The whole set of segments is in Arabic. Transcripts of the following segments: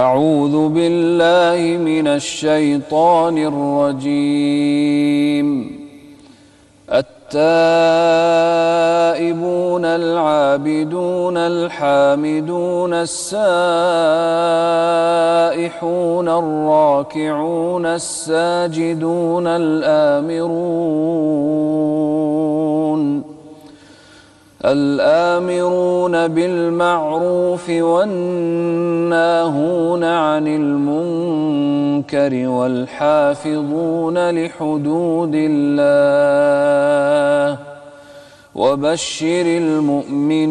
أعوذ بالله من الشيطان الرجيم. التائبون العابدون الحامدون السائحون الراكعون الساجدون الآمرون. الآمرون بالمعروف والناهون عن المنكر والحافظون لحدود الله وبشر المؤمنين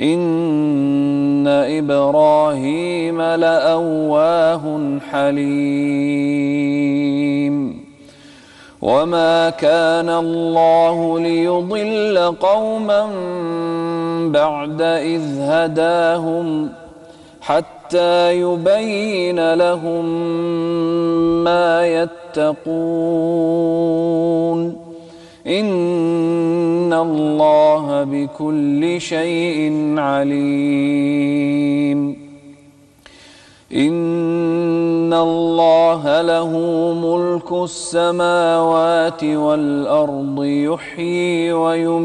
إن إبراهيم لأواه حليم. وما كان الله ليضل قوما بعد إذ هداهم حتى يبين لهم ما يتقون. إن الله بكل شيء عليم. إن الله له ملك السماوات والأرض يحيي ويميت.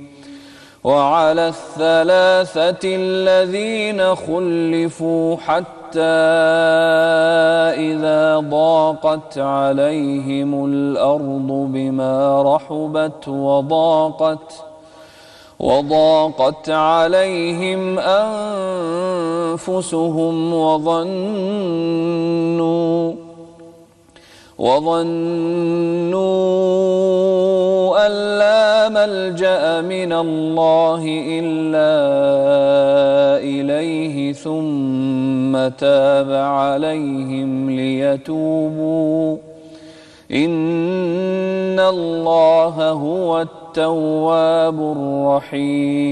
وعلى الثلاثة الذين خلفوا حتى إذا ضاقت عليهم الأرض بما رحبت وضاقت وضاقت عليهم أنفسهم وظنوا وظنوا أن لا ملجأ من الله إلا إليه ثم تاب عليهم ليتوبوا إن الله هو التواب الرحيم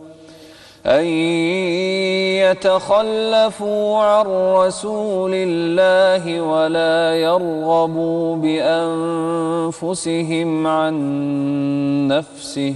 أن يتخلفوا عن رسول الله ولا يرغبوا بأنفسهم عن نفسه.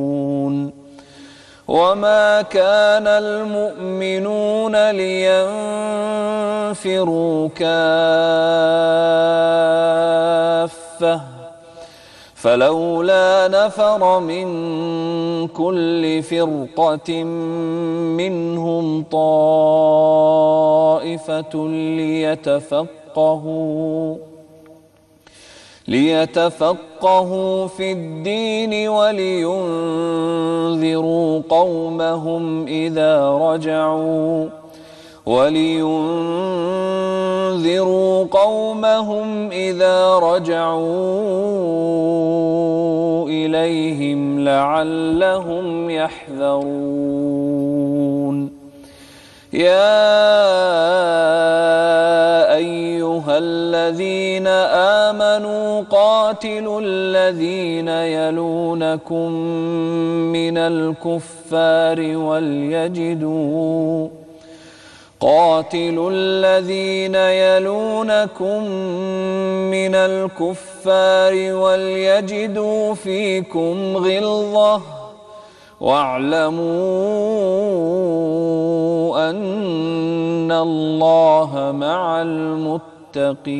وما كان المؤمنون لينفروا كافة فلولا نفر من كل فرقة منهم طائفة ليتفقهوا ليتفقهوا في الدين ولينذروا قومهم إذا رجعوا ولينذروا قومهم إذا رجعوا إليهم لعلهم يحذرون. يا الذين آمنوا قاتلوا الذين يلونكم من الكفار وليجدوا قاتلوا الذين يلونكم من الكفار وليجدوا فيكم غلظة واعلموا أن الله مع المتقين.